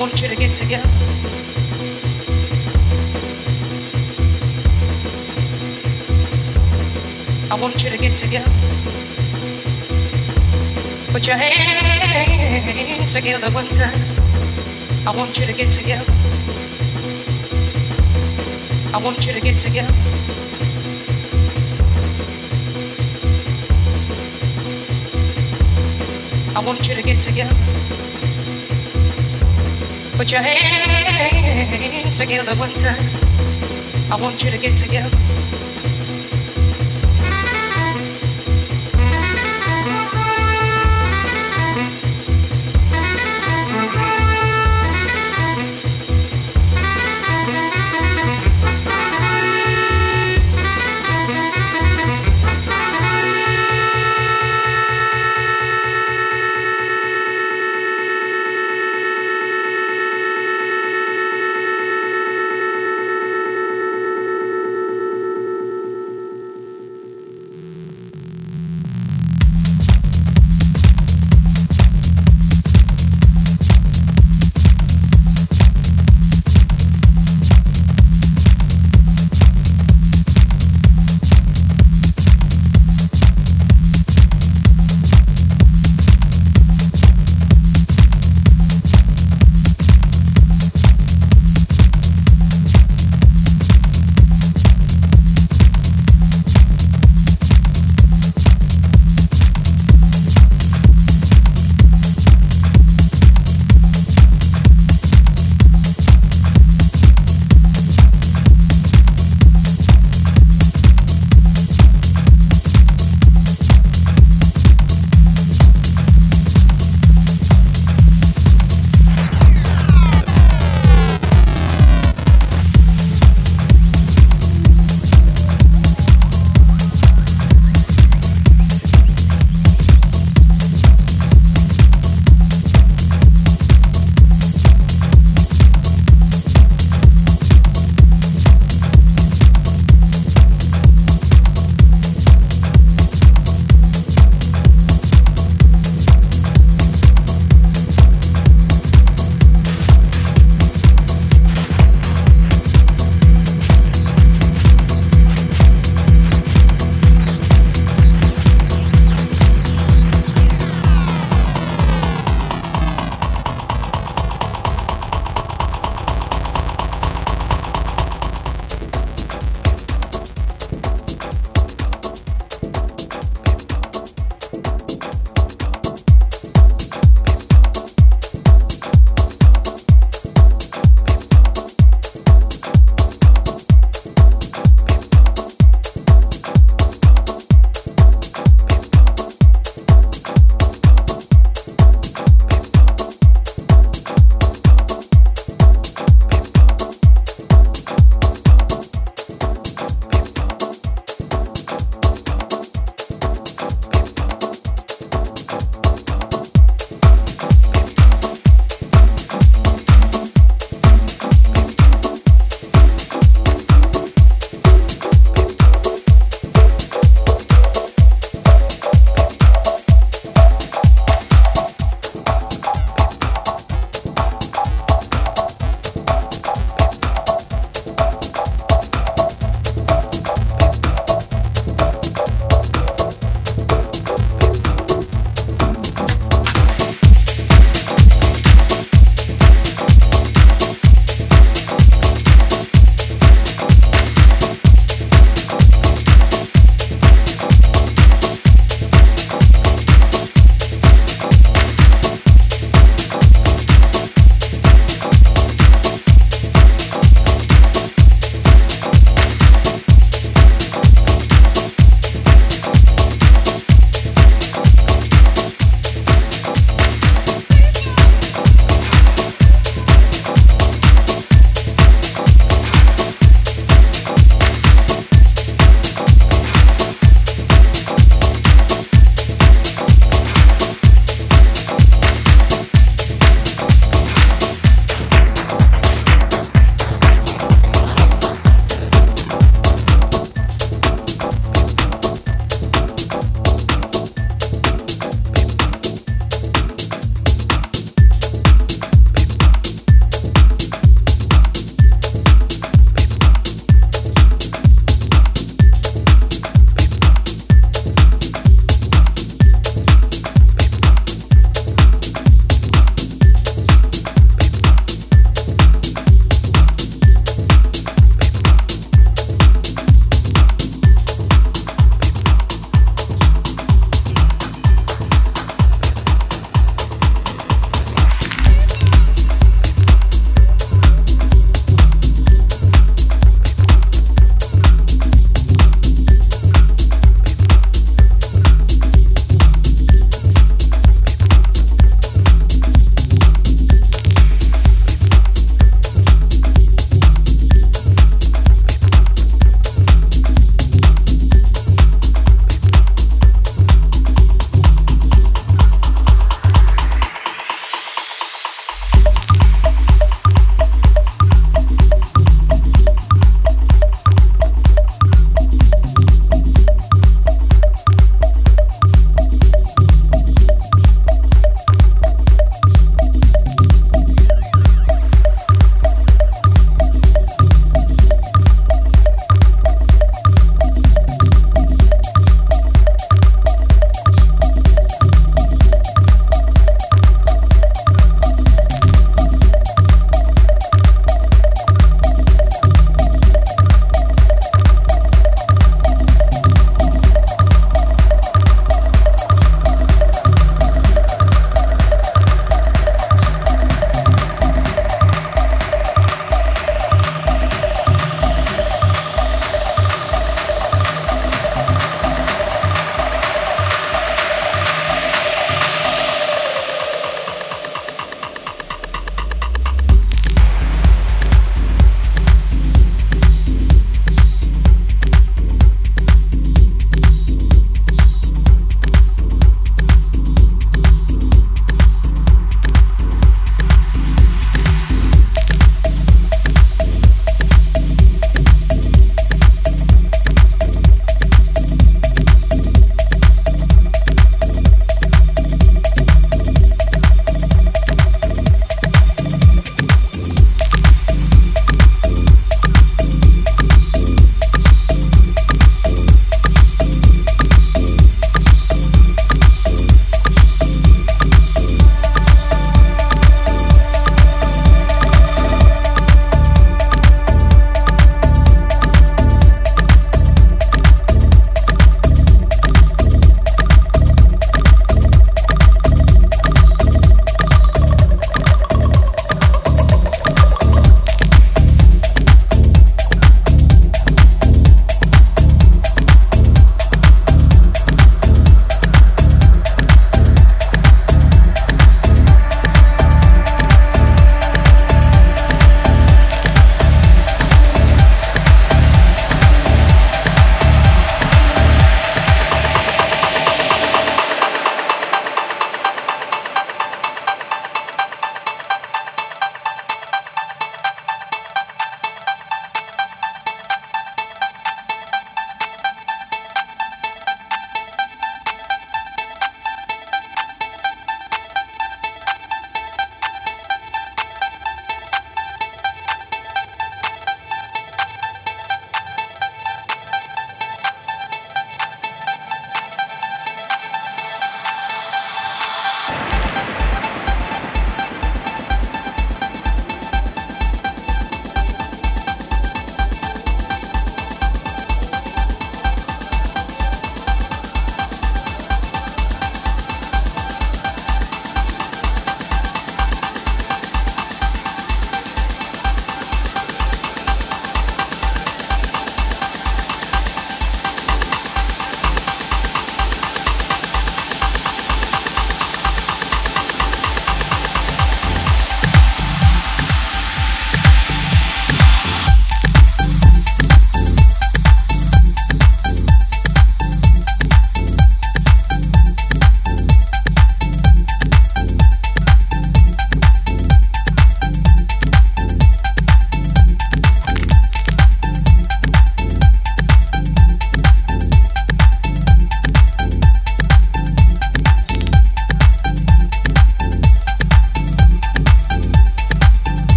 want you to get together. I want you to get together. Put your hands together one time. I want you to get together. I want you to get together. I want you to get together. Put your hands together one time. I want you to get together.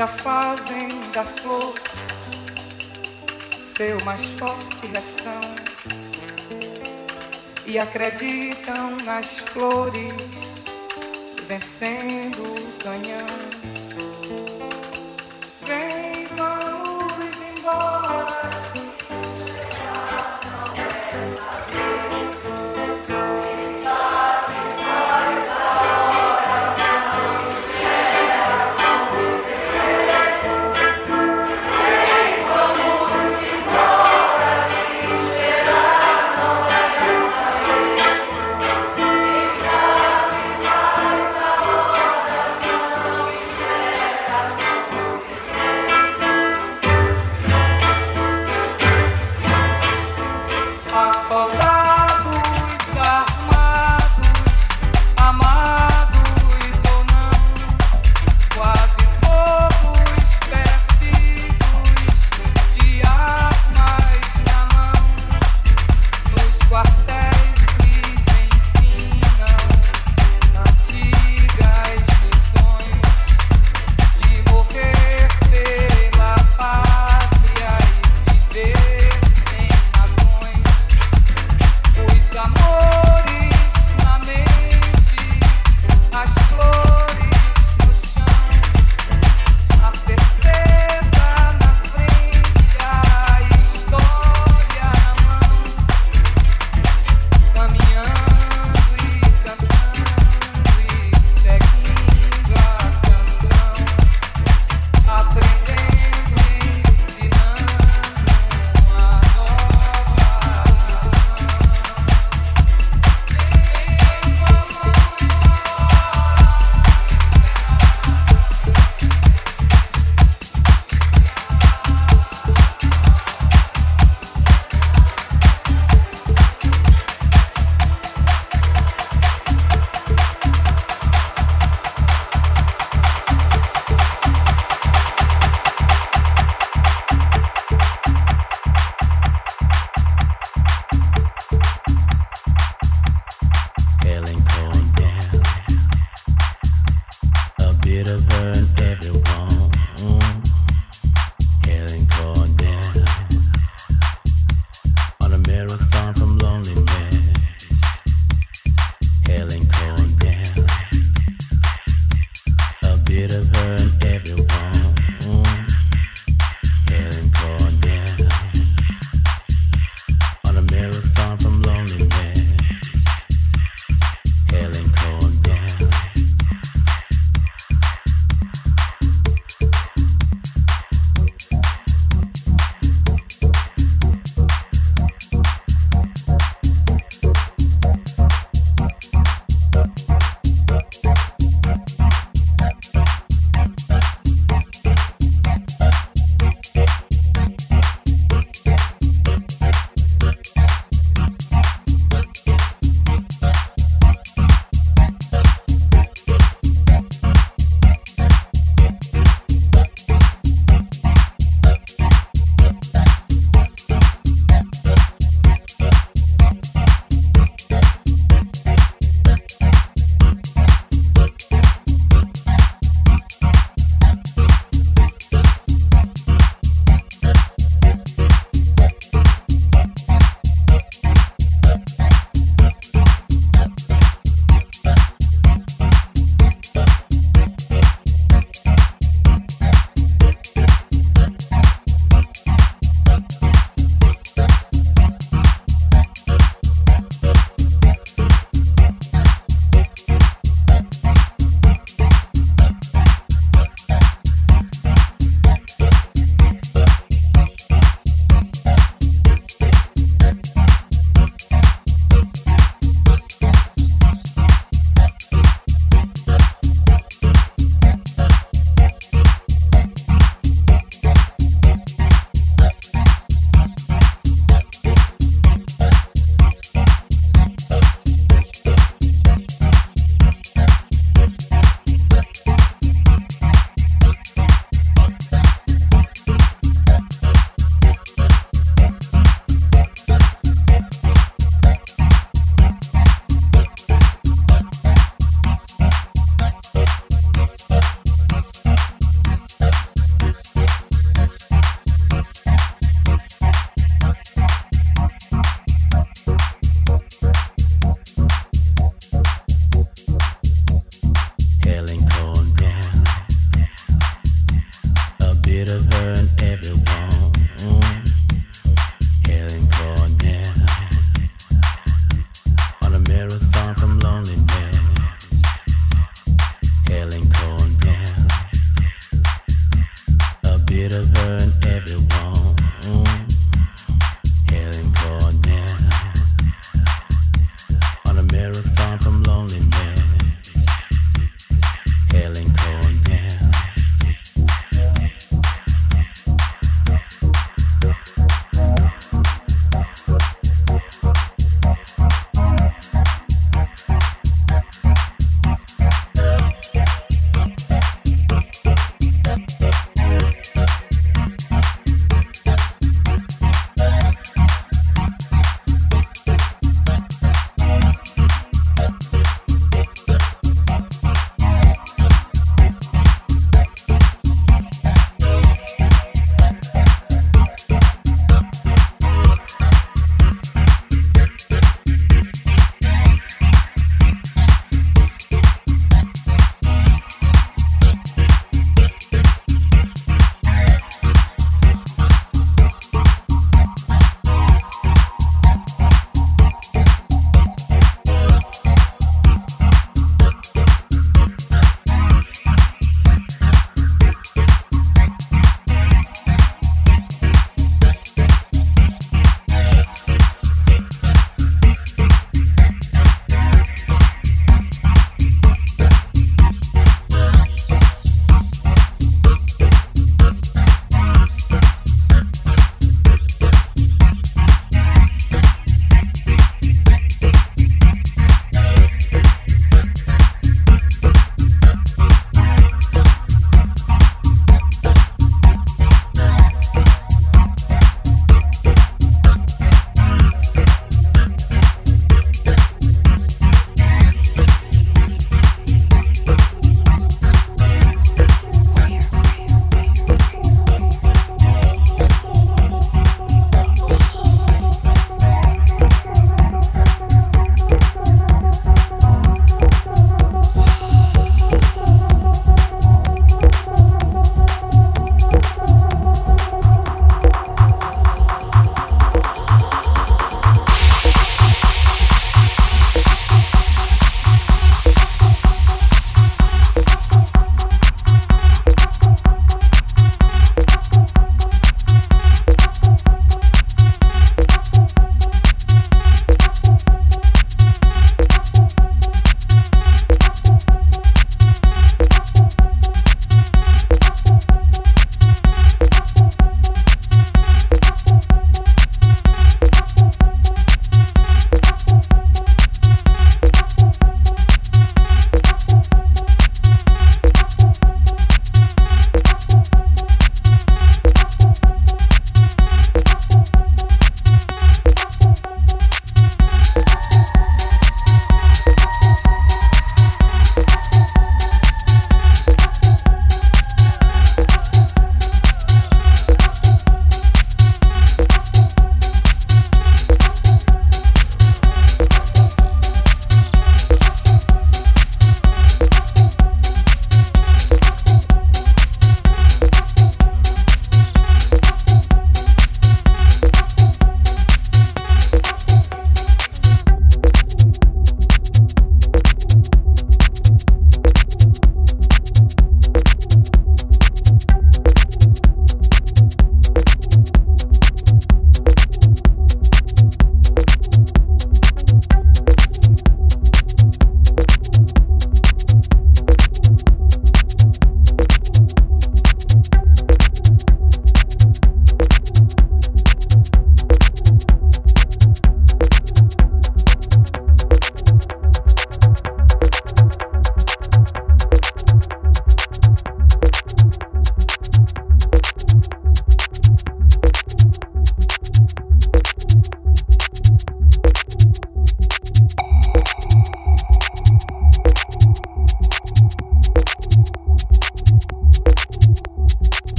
Ainda fazem da flor seu mais forte refrão e acreditam nas flores vencendo o canhão